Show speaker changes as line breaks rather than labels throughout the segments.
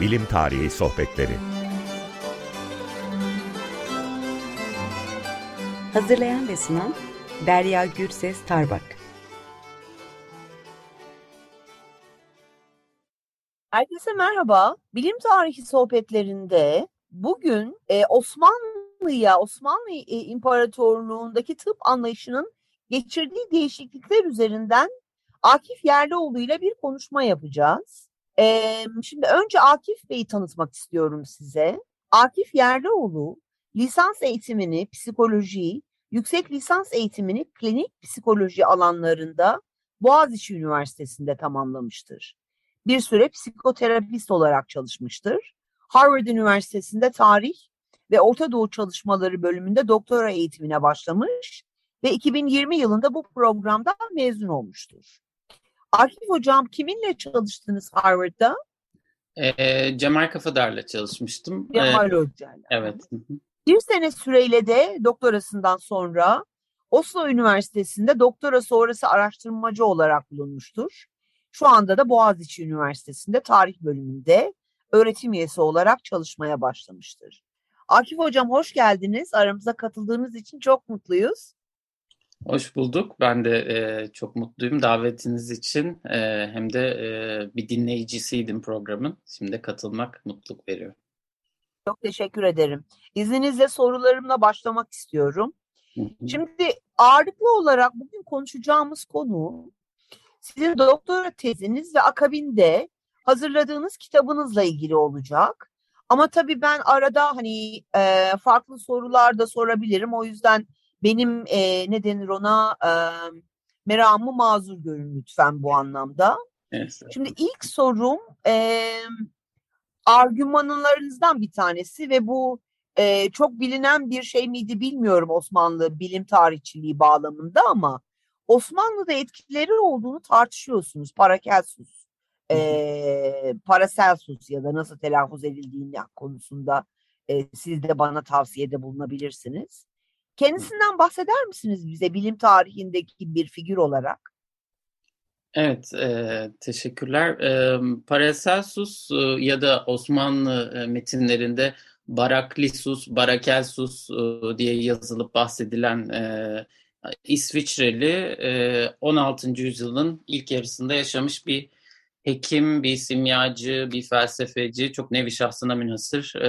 Bilim Tarihi Sohbetleri
Hazırlayan ve sunan Derya Gürses Tarbak
Herkese merhaba. Bilim tarihi sohbetlerinde bugün e, Osmanlı'ya, Osmanlı e, İmparatorluğu'ndaki tıp anlayışının geçirdiği değişiklikler üzerinden Akif Yerlioğlu ile bir konuşma yapacağız. Şimdi önce Akif Bey'i tanıtmak istiyorum size. Akif Yerlioğlu lisans eğitimini psikoloji, yüksek lisans eğitimini klinik psikoloji alanlarında Boğaziçi Üniversitesi'nde tamamlamıştır. Bir süre psikoterapist olarak çalışmıştır. Harvard Üniversitesi'nde tarih ve Orta Doğu çalışmaları bölümünde doktora eğitimine başlamış ve 2020 yılında bu programdan mezun olmuştur. Akif Hocam kiminle çalıştınız Harvard'da?
E, Cemal Kafadar'la çalışmıştım.
Cemal e, Hoca'yla.
Evet.
Bir sene süreyle de doktorasından sonra Oslo Üniversitesi'nde doktora sonrası araştırmacı olarak bulunmuştur. Şu anda da Boğaziçi Üniversitesi'nde tarih bölümünde öğretim üyesi olarak çalışmaya başlamıştır. Akif Hocam hoş geldiniz. Aramıza katıldığınız için çok mutluyuz.
Hoş bulduk. Ben de e, çok mutluyum davetiniz için. E, hem de e, bir dinleyicisiydim programın. Şimdi katılmak mutluluk veriyor.
Çok teşekkür ederim. İzninizle sorularımla başlamak istiyorum. Şimdi ağırlıklı olarak bugün konuşacağımız konu sizin doktora teziniz ve akabinde hazırladığınız kitabınızla ilgili olacak. Ama tabii ben arada hani e, farklı sorular da sorabilirim. O yüzden benim e, ne denir ona e, meramı mazur görün lütfen bu anlamda.
Evet.
Şimdi ilk sorum e, argümanlarınızdan bir tanesi ve bu e, çok bilinen bir şey miydi bilmiyorum Osmanlı bilim tarihçiliği bağlamında ama Osmanlı'da etkileri olduğunu tartışıyorsunuz. Paracelsus, e, Paracelsus ya da nasıl telaffuz edildiğini konusunda e, siz de bana tavsiyede bulunabilirsiniz. Kendisinden bahseder misiniz bize bilim tarihindeki bir figür olarak?
Evet, e, teşekkürler. E, Paracelsus e, ya da Osmanlı e, metinlerinde Baraklisus, Barakelsus e, diye yazılıp bahsedilen e, İsviçreli e, 16. yüzyılın ilk yarısında yaşamış bir hekim, bir simyacı, bir felsefeci, çok nevi şahsına münhasır e,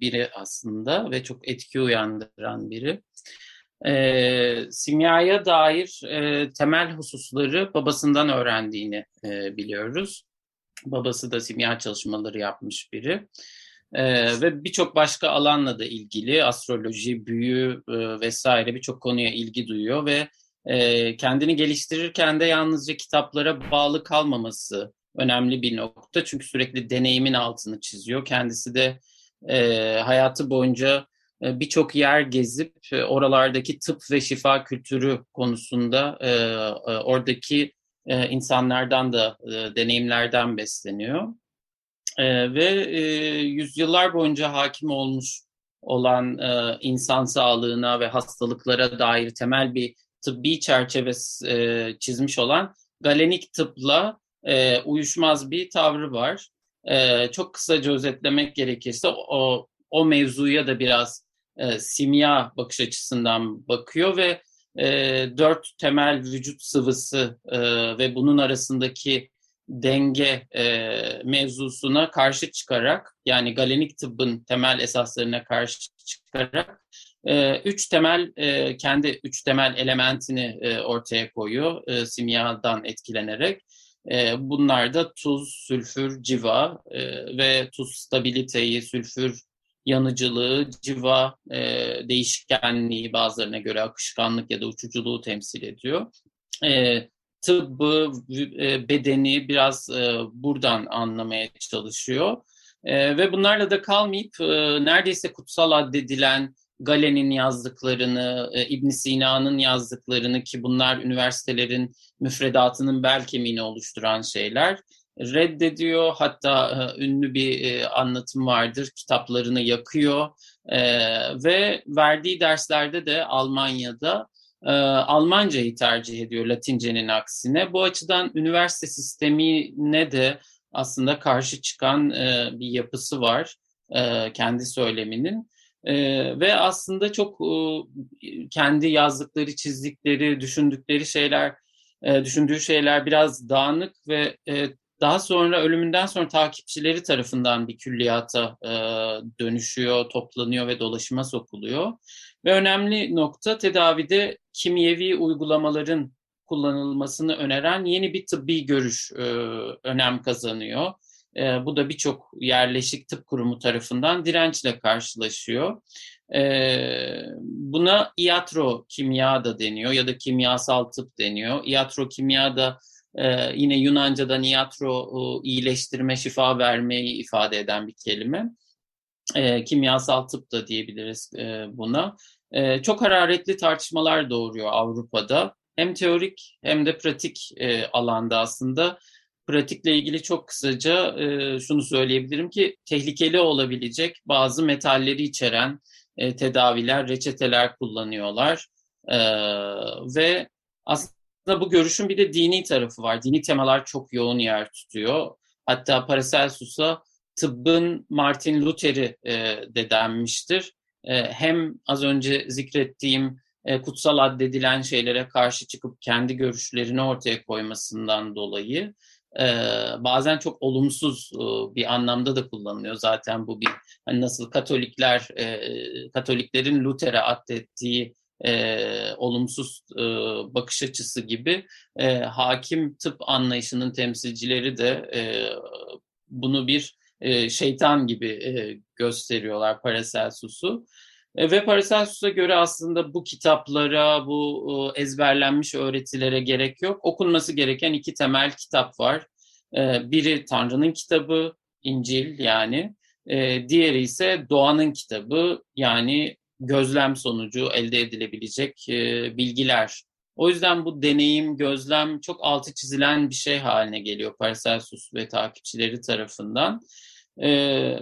biri aslında ve çok etki uyandıran biri. E, simyaya dair e, temel hususları babasından öğrendiğini e, biliyoruz. Babası da simya çalışmaları yapmış biri. Ee, ve birçok başka alanla da ilgili astroloji, büyü e, vesaire birçok konuya ilgi duyuyor ve e, kendini geliştirirken de yalnızca kitaplara bağlı kalmaması önemli bir nokta. Çünkü sürekli deneyimin altını çiziyor. Kendisi de e, hayatı boyunca e, birçok yer gezip e, oralardaki tıp ve şifa kültürü konusunda e, e, oradaki e, insanlardan da e, deneyimlerden besleniyor. E, ve e, yüzyıllar boyunca hakim olmuş olan e, insan sağlığına ve hastalıklara dair temel bir tıbbi çerçeve e, çizmiş olan galenik tıpla e, uyuşmaz bir tavrı var. E, çok kısaca özetlemek gerekirse o, o mevzuya da biraz e, simya bakış açısından bakıyor ve e, dört temel vücut sıvısı e, ve bunun arasındaki denge e, mevzusuna karşı çıkarak yani galenik tıbbın temel esaslarına karşı çıkarak e, üç temel e, kendi üç temel elementini e, ortaya koyuyor e, simyadan etkilenerek. E, bunlar da tuz, sülfür, civa e, ve tuz stabiliteyi, sülfür yanıcılığı, civa e, değişkenliği bazılarına göre akışkanlık ya da uçuculuğu temsil ediyor. E, tıbbı, e, bedeni biraz e, buradan anlamaya çalışıyor. E, ve bunlarla da kalmayıp e, neredeyse kutsal addedilen Galen'in yazdıklarını, e, ibn Sina'nın yazdıklarını ki bunlar üniversitelerin müfredatının bel kemiğini oluşturan şeyler reddediyor. Hatta e, ünlü bir e, anlatım vardır. Kitaplarını yakıyor e, ve verdiği derslerde de Almanya'da Almancayı tercih ediyor Latincenin aksine. Bu açıdan üniversite sistemine de aslında karşı çıkan bir yapısı var kendi söyleminin. E, ve aslında çok e, kendi yazdıkları, çizdikleri, düşündükleri şeyler, e, düşündüğü şeyler biraz dağınık ve e, daha sonra ölümünden sonra takipçileri tarafından bir külliyata e, dönüşüyor, toplanıyor ve dolaşıma sokuluyor. Ve önemli nokta tedavide kimyevi uygulamaların kullanılmasını öneren yeni bir tıbbi görüş e, önem kazanıyor. E, bu da birçok yerleşik tıp kurumu tarafından dirençle karşılaşıyor. E, buna iatro kimya da deniyor ya da kimyasal tıp deniyor. Iatro kimya da e, yine Yunanca'dan iatro e, iyileştirme, şifa vermeyi ifade eden bir kelime. E, kimyasal tıp da diyebiliriz e, buna. E, çok hararetli tartışmalar doğuruyor Avrupa'da. Hem teorik hem de pratik e, alanda aslında pratikle ilgili çok kısaca e, şunu söyleyebilirim ki tehlikeli olabilecek bazı metalleri içeren e, tedaviler, reçeteler kullanıyorlar. E, ve aslında bu görüşün bir de dini tarafı var. Dini temalar çok yoğun yer tutuyor. Hatta Paracelsus'a tıbbın Martin Luther'i e, de denmiştir. E, hem az önce zikrettiğim e, kutsal addedilen şeylere karşı çıkıp kendi görüşlerini ortaya koymasından dolayı e, bazen çok olumsuz e, bir anlamda da kullanılıyor. Zaten bu bir hani nasıl Katolikler e, Katoliklerin Luther'e addettiği e, olumsuz e, bakış açısı gibi e, hakim tıp anlayışının temsilcileri de e, bunu bir e, şeytan gibi e, gösteriyorlar Paracelsus'u. E, ve Paracelsus'a göre aslında bu kitaplara, bu e, ezberlenmiş öğretilere gerek yok. Okunması gereken iki temel kitap var. E, biri Tanrı'nın kitabı, İncil yani. Diğeri ise doğanın kitabı yani gözlem sonucu elde edilebilecek bilgiler. O yüzden bu deneyim, gözlem çok altı çizilen bir şey haline geliyor Paracelsus ve takipçileri tarafından. E,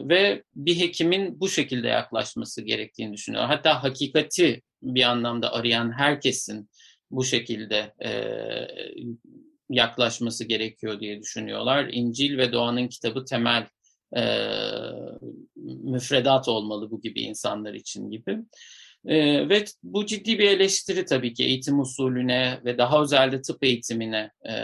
ve bir hekimin bu şekilde yaklaşması gerektiğini düşünüyor. Hatta hakikati bir anlamda arayan herkesin bu şekilde e, yaklaşması gerekiyor diye düşünüyorlar. İncil ve Doğan'ın kitabı temel e, müfredat olmalı bu gibi insanlar için gibi. E, ve bu ciddi bir eleştiri tabii ki eğitim usulüne ve daha özelde tıp eğitimine e,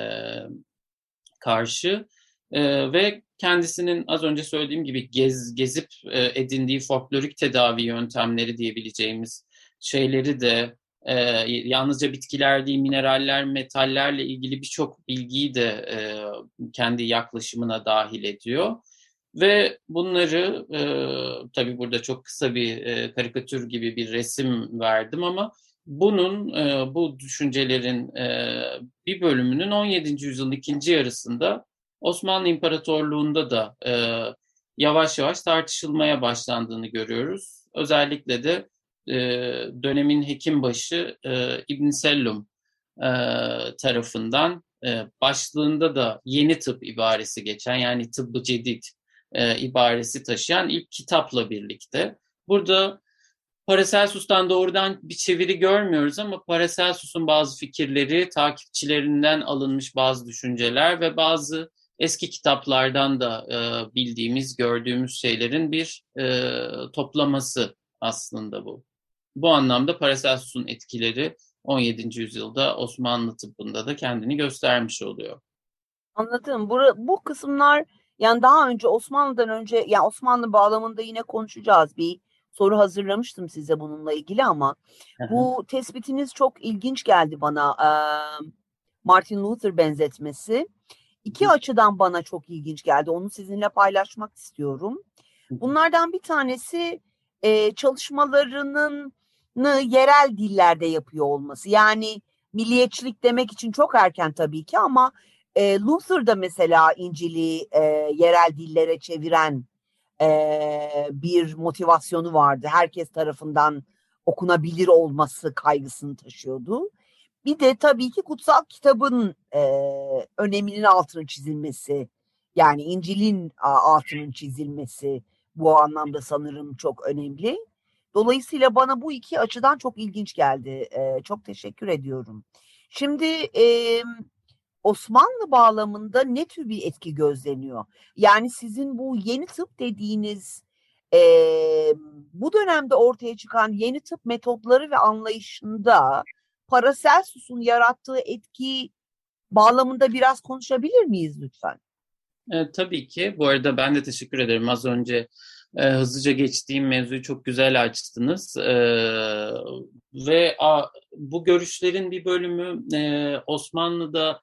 karşı. E, ve kendisinin az önce söylediğim gibi gez, gezip e, edindiği folklorik tedavi yöntemleri diyebileceğimiz şeyleri de e, yalnızca bitkiler değil mineraller, metallerle ilgili birçok bilgiyi de e, kendi yaklaşımına dahil ediyor. Ve bunları e, tabii burada çok kısa bir e, karikatür gibi bir resim verdim ama bunun, e, bu düşüncelerin e, bir bölümünün 17. yüzyılın ikinci yarısında Osmanlı İmparatorluğu'nda da e, yavaş yavaş tartışılmaya başlandığını görüyoruz. Özellikle de e, dönemin hekimbaşı e, İbn Sellum e, tarafından e, başlığında da yeni tıp ibaresi geçen yani tıbbı cedid e, ibaresi taşıyan ilk kitapla birlikte. Burada Paracelsus'tan doğrudan bir çeviri görmüyoruz ama Paracelsus'un bazı fikirleri, takipçilerinden alınmış bazı düşünceler ve bazı eski kitaplardan da e, bildiğimiz, gördüğümüz şeylerin bir e, toplaması aslında bu. Bu anlamda Paracelsus'un etkileri 17. yüzyılda Osmanlı tıbbında da kendini göstermiş oluyor.
Anladım. Bu, bu kısımlar yani daha önce Osmanlı'dan önce yani Osmanlı bağlamında yine konuşacağız. Bir soru hazırlamıştım size bununla ilgili ama bu tespitiniz çok ilginç geldi bana. Martin Luther benzetmesi iki açıdan bana çok ilginç geldi. Onu sizinle paylaşmak istiyorum. Bunlardan bir tanesi e, çalışmalarının yerel dillerde yapıyor olması. Yani milliyetçilik demek için çok erken tabii ki ama e, Luther da mesela İncil'i e, yerel dillere çeviren e, bir motivasyonu vardı. Herkes tarafından okunabilir olması kaygısını taşıyordu. Bir de tabii ki kutsal kitabın e, öneminin altını çizilmesi, yani İncil'in altının çizilmesi bu anlamda sanırım çok önemli. Dolayısıyla bana bu iki açıdan çok ilginç geldi. E, çok teşekkür ediyorum. Şimdi e, Osmanlı bağlamında ne tür bir etki gözleniyor? Yani sizin bu yeni tıp dediğiniz e, bu dönemde ortaya çıkan yeni tıp metotları ve anlayışında Paracelsus'un yarattığı etki bağlamında biraz konuşabilir miyiz lütfen?
E, tabii ki. Bu arada ben de teşekkür ederim. Az önce e, hızlıca geçtiğim mevzuyu çok güzel açtınız. E, ve a, bu görüşlerin bir bölümü e, Osmanlı'da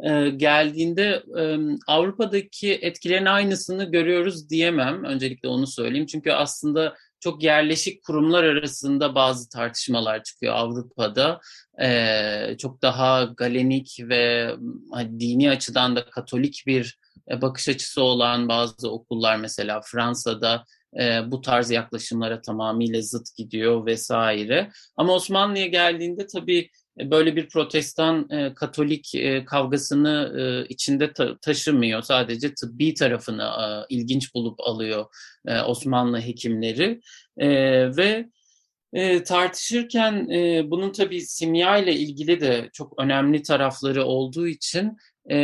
e, geldiğinde e, Avrupa'daki etkilerin aynısını görüyoruz diyemem. Öncelikle onu söyleyeyim. Çünkü aslında çok yerleşik kurumlar arasında bazı tartışmalar çıkıyor Avrupa'da. E, çok daha galenik ve hani, dini açıdan da katolik bir e, bakış açısı olan bazı okullar mesela Fransa'da e, bu tarz yaklaşımlara tamamıyla zıt gidiyor vesaire. Ama Osmanlı'ya geldiğinde tabii böyle bir protestan e, katolik e, kavgasını e, içinde ta- taşımıyor. Sadece tıbbi tarafını e, ilginç bulup alıyor e, Osmanlı hekimleri e, ve e, tartışırken e, bunun tabii simya ile ilgili de çok önemli tarafları olduğu için e,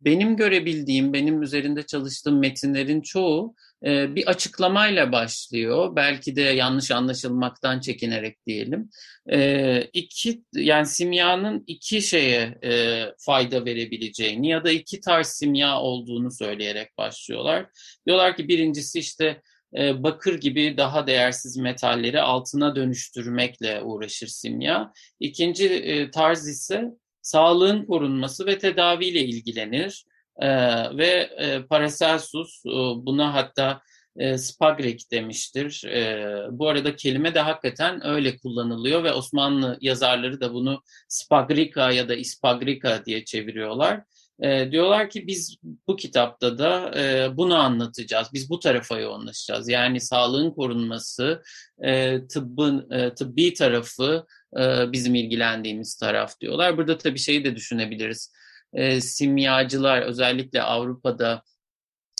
benim görebildiğim, benim üzerinde çalıştığım metinlerin çoğu e, bir açıklamayla başlıyor. Belki de yanlış anlaşılmaktan çekinerek diyelim. E, iki, yani simyanın iki şeye e, fayda verebileceğini ya da iki tarz simya olduğunu söyleyerek başlıyorlar. Diyorlar ki birincisi işte e, bakır gibi daha değersiz metalleri altına dönüştürmekle uğraşır simya. İkinci e, tarz ise sağlığın korunması ve tedaviyle ilgilenir. E, ve e, Paracelsus e, buna hatta e, spagrek demiştir. E, bu arada kelime de hakikaten öyle kullanılıyor ve Osmanlı yazarları da bunu spagrika ya da ispagrika diye çeviriyorlar. E, diyorlar ki biz bu kitapta da e, bunu anlatacağız. Biz bu tarafa yoğunlaşacağız. Yani sağlığın korunması, e, tıbbın e, tıbbi tarafı e, bizim ilgilendiğimiz taraf diyorlar. Burada tabii şeyi de düşünebiliriz. E, simyacılar özellikle Avrupa'da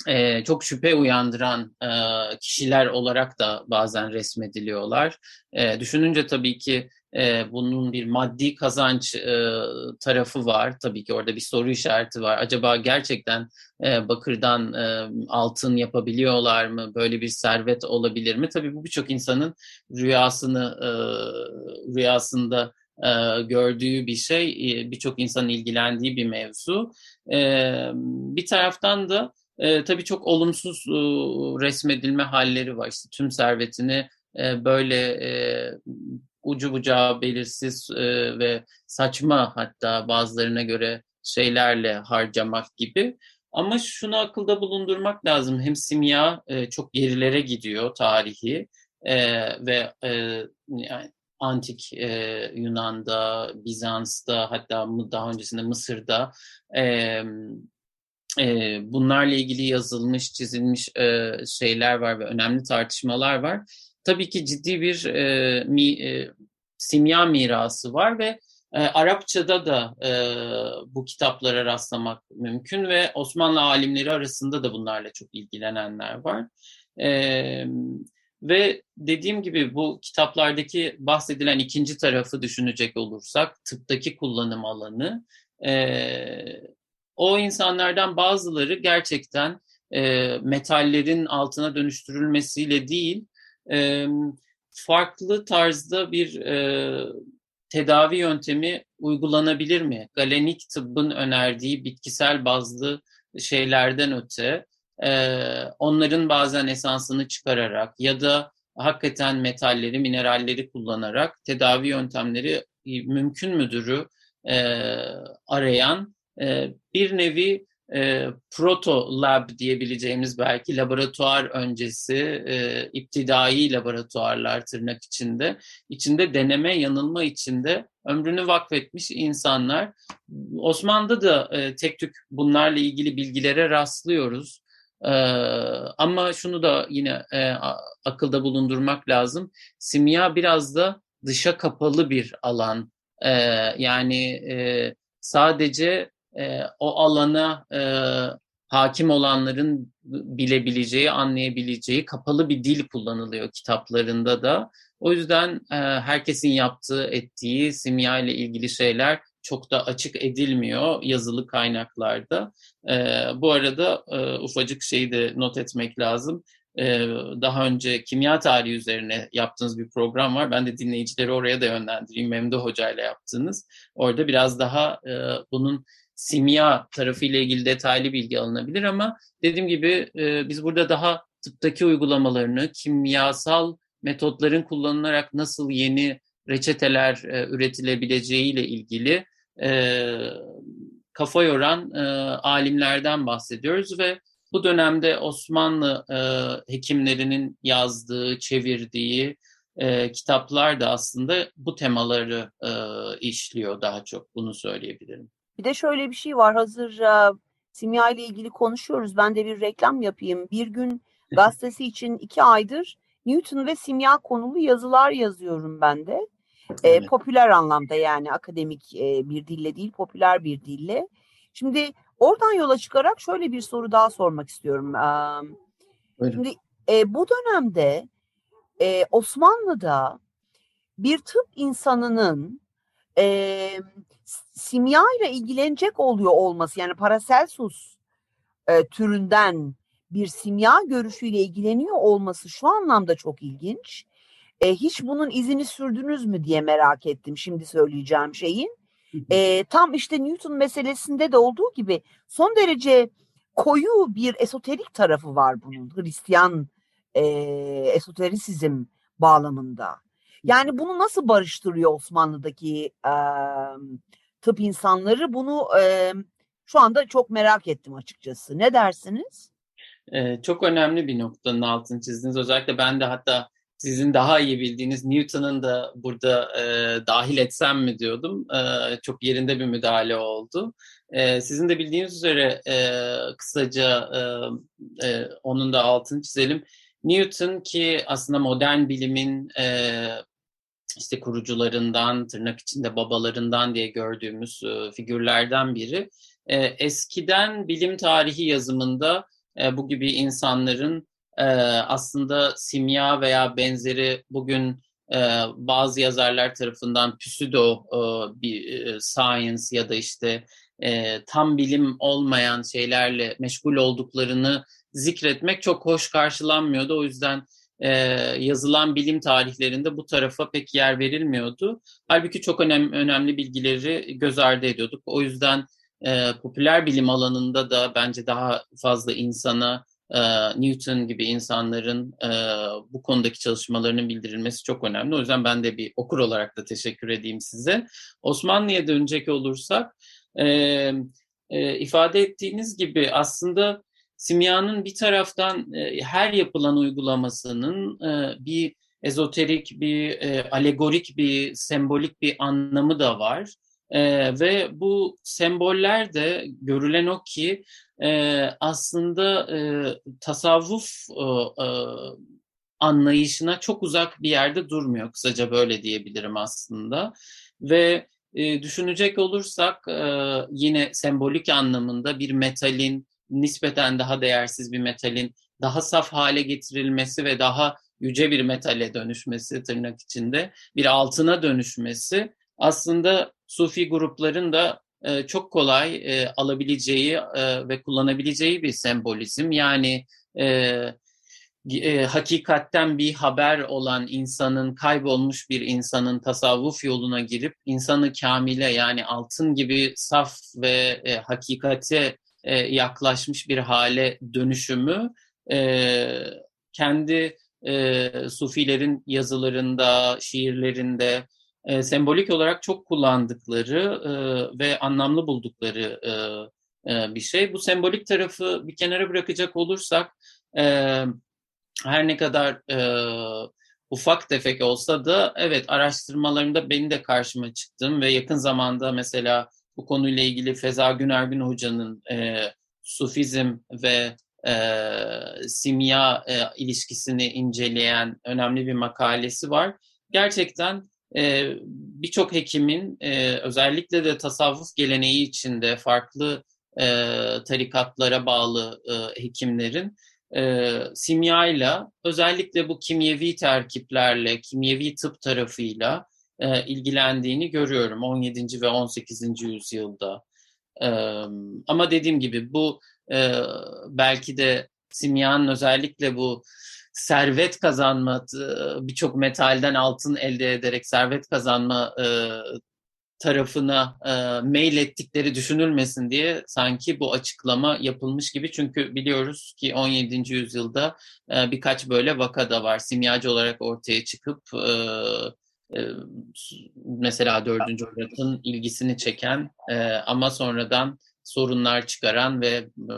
e, çok şüphe uyandıran e, kişiler olarak da bazen resmediliyorlar. E, düşününce tabii ki e, bunun bir maddi kazanç e, tarafı var. Tabii ki orada bir soru işareti var. Acaba gerçekten e, bakırdan e, altın yapabiliyorlar mı? Böyle bir servet olabilir mi? Tabii bu birçok insanın rüyasını e, rüyasında e, gördüğü bir şey. E, birçok insanın ilgilendiği bir mevzu. E, bir taraftan da e, tabii çok olumsuz e, resmedilme halleri var. İşte tüm servetini e, böyle e, ucu bucağı belirsiz e, ve saçma hatta bazılarına göre şeylerle harcamak gibi. Ama şunu akılda bulundurmak lazım. Hem simya e, çok gerilere gidiyor tarihi e, ve e, yani antik e, Yunan'da, Bizans'ta hatta daha öncesinde Mısır'da e, e, bunlarla ilgili yazılmış, çizilmiş e, şeyler var ve önemli tartışmalar var tabii ki ciddi bir e, mi, e, simya mirası var ve e, Arapçada da e, bu kitaplara rastlamak mümkün ve Osmanlı alimleri arasında da bunlarla çok ilgilenenler var. E, ve dediğim gibi bu kitaplardaki bahsedilen ikinci tarafı düşünecek olursak tıptaki kullanım alanı e, o insanlardan bazıları gerçekten e, metallerin altına dönüştürülmesiyle değil e, farklı tarzda bir e, tedavi yöntemi uygulanabilir mi? Galenik tıbbın önerdiği bitkisel bazlı şeylerden öte e, onların bazen esansını çıkararak ya da hakikaten metalleri, mineralleri kullanarak tedavi yöntemleri mümkün müdürü e, arayan e, bir nevi e, proto lab diyebileceğimiz belki laboratuvar öncesi e, iptidai laboratuvarlar tırnak içinde içinde deneme yanılma içinde ömrünü vakfetmiş insanlar. Osmanlı'da da e, tek tük bunlarla ilgili bilgilere rastlıyoruz. E, ama şunu da yine e, akılda bulundurmak lazım. Simya biraz da dışa kapalı bir alan. E, yani e, sadece e, o alana e, hakim olanların bilebileceği, anlayabileceği kapalı bir dil kullanılıyor kitaplarında da. O yüzden e, herkesin yaptığı, ettiği simya ile ilgili şeyler çok da açık edilmiyor yazılı kaynaklarda. bu arada ufacık şeyi de not etmek lazım. daha önce kimya tarihi üzerine yaptığınız bir program var. Ben de dinleyicileri oraya da yönlendireyim. Memduh Hoca ile yaptığınız. Orada biraz daha bunun simya tarafıyla ilgili detaylı bilgi alınabilir ama dediğim gibi biz burada daha tıptaki uygulamalarını, kimyasal metotların kullanılarak nasıl yeni reçeteler e, üretilebileceğiyle ilgili e, kafa yoran e, alimlerden bahsediyoruz ve bu dönemde Osmanlı e, hekimlerinin yazdığı, çevirdiği e, kitaplar da aslında bu temaları e, işliyor daha çok bunu söyleyebilirim.
Bir de şöyle bir şey var hazır e, simya ile ilgili konuşuyoruz. Ben de bir reklam yapayım. Bir gün gazetesi için iki aydır Newton ve simya konulu yazılar yazıyorum ben de. E, popüler anlamda yani akademik e, bir dille değil, popüler bir dille. Şimdi oradan yola çıkarak şöyle bir soru daha sormak istiyorum. E, şimdi e, bu dönemde e, Osmanlı'da bir tıp insanının e, simya ile ilgilenecek oluyor olması yani Paracelsus e, türünden bir simya görüşüyle ilgileniyor olması şu anlamda çok ilginç. E, hiç bunun izini sürdünüz mü diye merak ettim şimdi söyleyeceğim şeyin. E, tam işte Newton meselesinde de olduğu gibi son derece koyu bir esoterik tarafı var bunun Hristiyan e, esoterisizm bağlamında. Yani bunu nasıl barıştırıyor Osmanlı'daki e, tıp insanları bunu e, şu anda çok merak ettim açıkçası. Ne dersiniz?
Ee, çok önemli bir noktanın altını çizdiniz. Özellikle ben de hatta sizin daha iyi bildiğiniz Newton'un da burada e, dahil etsem mi diyordum. E, çok yerinde bir müdahale oldu. E, sizin de bildiğiniz üzere e, kısaca e, e, onun da altını çizelim. Newton ki aslında modern bilimin e, işte kurucularından, tırnak içinde babalarından diye gördüğümüz e, figürlerden biri. E, eskiden bilim tarihi yazımında e, bu gibi insanların e, aslında simya veya benzeri bugün e, bazı yazarlar tarafından pseudo e, bir e, science ya da işte e, tam bilim olmayan şeylerle meşgul olduklarını zikretmek çok hoş karşılanmıyordu. O yüzden e, yazılan bilim tarihlerinde bu tarafa pek yer verilmiyordu. Halbuki çok önem, önemli bilgileri göz ardı ediyorduk. O yüzden e, popüler bilim alanında da bence daha fazla insana e, Newton gibi insanların e, bu konudaki çalışmalarının bildirilmesi çok önemli. O yüzden ben de bir okur olarak da teşekkür edeyim size. Osmanlı'ya dönecek olursak e, e, ifade ettiğiniz gibi aslında simyanın bir taraftan e, her yapılan uygulamasının e, bir ezoterik, bir e, alegorik, bir sembolik bir anlamı da var. E, ve bu semboller de görülen o ki e, aslında e, tasavvuf e, e, anlayışına çok uzak bir yerde durmuyor. Kısaca böyle diyebilirim aslında. Ve e, düşünecek olursak e, yine sembolik anlamında bir metalin nispeten daha değersiz bir metalin daha saf hale getirilmesi ve daha yüce bir metale dönüşmesi tırnak içinde bir altına dönüşmesi aslında Sufi grupların da e, çok kolay e, alabileceği e, ve kullanabileceği bir sembolizm. Yani hakikatten bir haber olan insanın, kaybolmuş bir insanın tasavvuf yoluna girip insanı kamile yani altın gibi saf ve e, hakikate yaklaşmış bir hale dönüşümü kendi e, Sufilerin yazılarında, şiirlerinde, e, sembolik olarak çok kullandıkları e, ve anlamlı buldukları e, e, bir şey. Bu sembolik tarafı bir kenara bırakacak olursak e, her ne kadar e, ufak tefek olsa da evet araştırmalarımda benim de karşıma çıktım ve yakın zamanda mesela bu konuyla ilgili Feza Günergün Hoca'nın e, Sufizm ve e, simya e, ilişkisini inceleyen önemli bir makalesi var. Gerçekten e, birçok hekimin e, özellikle de tasavvuf geleneği içinde farklı e, tarikatlara bağlı e, hekimlerin e, simyayla özellikle bu kimyevi terkiplerle, kimyevi tıp tarafıyla e, ilgilendiğini görüyorum 17. ve 18. yüzyılda. E, ama dediğim gibi bu e, belki de simyanın özellikle bu servet kazanma, birçok metalden altın elde ederek servet kazanma e, tarafına e, mail ettikleri düşünülmesin diye sanki bu açıklama yapılmış gibi. Çünkü biliyoruz ki 17. yüzyılda e, birkaç böyle vaka da var. Simyacı olarak ortaya çıkıp e, e, mesela 4. Murat'ın ilgisini çeken e, ama sonradan sorunlar çıkaran ve e,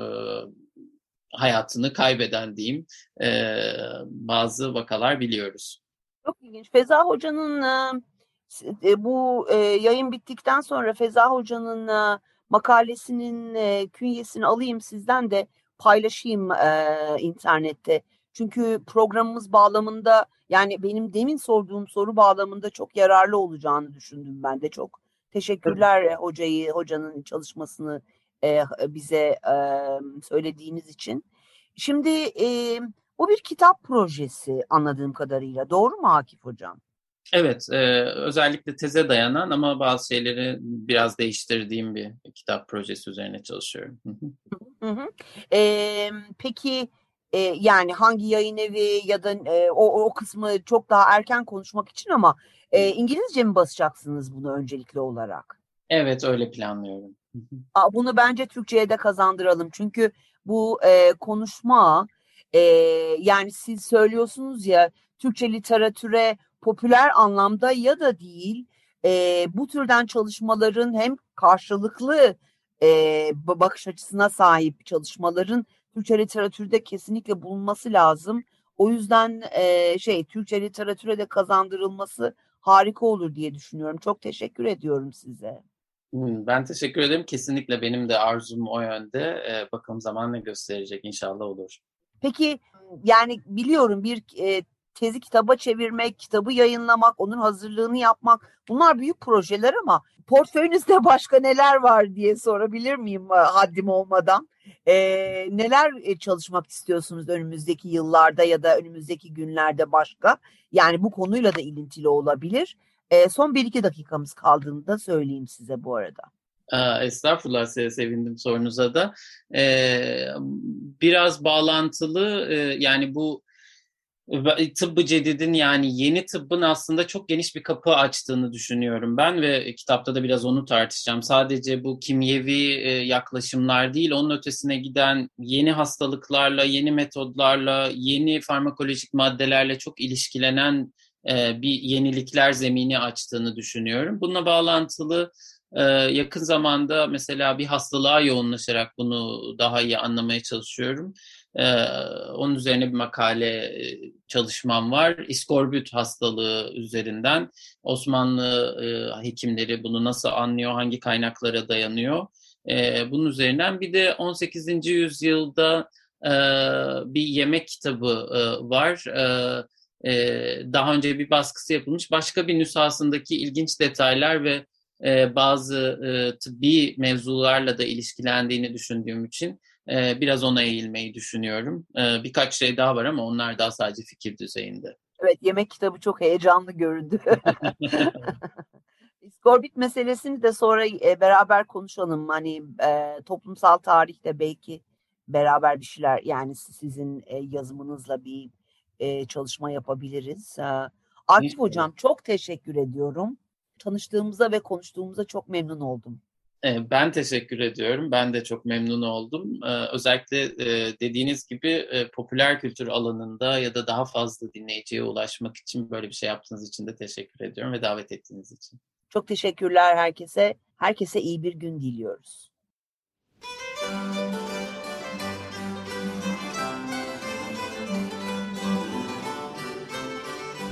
hayatını kaybeden diyeyim e, bazı vakalar biliyoruz.
Çok ilginç. Feza Hoca'nın e, bu e, yayın bittikten sonra Feza Hoca'nın e, makalesinin e, künyesini alayım sizden de paylaşayım e, internette. Çünkü programımız bağlamında yani benim demin sorduğum soru bağlamında çok yararlı olacağını düşündüm ben de. Çok teşekkürler evet. hocayı, hocanın çalışmasını e, bize e, söylediğiniz için. Şimdi e, bu bir kitap projesi anladığım kadarıyla. Doğru mu Akif Hocam?
Evet, e, özellikle teze dayanan ama bazı şeyleri biraz değiştirdiğim bir kitap projesi üzerine çalışıyorum.
Hı hı. E, peki e, yani hangi yayın evi ya da e, o, o kısmı çok daha erken konuşmak için ama e, İngilizce mi basacaksınız bunu öncelikli olarak?
Evet, öyle planlıyorum.
Bunu bence Türkçe'ye de kazandıralım. Çünkü bu e, konuşma e, yani siz söylüyorsunuz ya Türkçe literatüre popüler anlamda ya da değil e, bu türden çalışmaların hem karşılıklı e, bakış açısına sahip çalışmaların Türkçe literatürde kesinlikle bulunması lazım. O yüzden e, şey Türkçe literatüre de kazandırılması harika olur diye düşünüyorum. Çok teşekkür ediyorum size.
Ben teşekkür ederim. Kesinlikle benim de arzum o yönde. Ee, bakalım zaman ne gösterecek inşallah olur.
Peki yani biliyorum bir e, tezi kitaba çevirmek, kitabı yayınlamak, onun hazırlığını yapmak bunlar büyük projeler ama portföyünüzde başka neler var diye sorabilir miyim haddim olmadan? E, neler e, çalışmak istiyorsunuz önümüzdeki yıllarda ya da önümüzdeki günlerde başka? Yani bu konuyla da ilintili olabilir. E, son bir iki dakikamız kaldığında söyleyeyim size bu arada.
Estağfurullah size sevindim sorunuza da. Ee, biraz bağlantılı yani bu tıbbı cedidin yani yeni tıbbın aslında çok geniş bir kapı açtığını düşünüyorum ben ve kitapta da biraz onu tartışacağım. Sadece bu kimyevi yaklaşımlar değil, onun ötesine giden yeni hastalıklarla, yeni metodlarla, yeni farmakolojik maddelerle çok ilişkilenen bir yenilikler zemini açtığını düşünüyorum. Bununla bağlantılı yakın zamanda mesela bir hastalığa yoğunlaşarak bunu daha iyi anlamaya çalışıyorum. Onun üzerine bir makale çalışmam var. İskorbüt hastalığı üzerinden Osmanlı hekimleri bunu nasıl anlıyor, hangi kaynaklara dayanıyor. Bunun üzerinden bir de 18. yüzyılda bir yemek kitabı var. Daha önce bir baskısı yapılmış. Başka bir nüshasındaki ilginç detaylar ve bazı tıbbi mevzularla da ilişkilendiğini düşündüğüm için e, biraz ona eğilmeyi düşünüyorum. E, birkaç şey daha var ama onlar daha sadece fikir düzeyinde.
Evet yemek kitabı çok heyecanlı göründü. İskorbit meselesini de sonra e, beraber konuşalım. Hani e, toplumsal tarihte belki beraber bir şeyler yani sizin e, yazımınızla bir e, çalışma yapabiliriz. E, Akif Hocam çok teşekkür ediyorum. Tanıştığımıza ve konuştuğumuza çok memnun oldum.
Ben teşekkür ediyorum. Ben de çok memnun oldum. Özellikle dediğiniz gibi popüler kültür alanında ya da daha fazla dinleyiciye ulaşmak için böyle bir şey yaptığınız için de teşekkür ediyorum ve davet ettiğiniz için.
Çok teşekkürler herkese. Herkese iyi bir gün diliyoruz.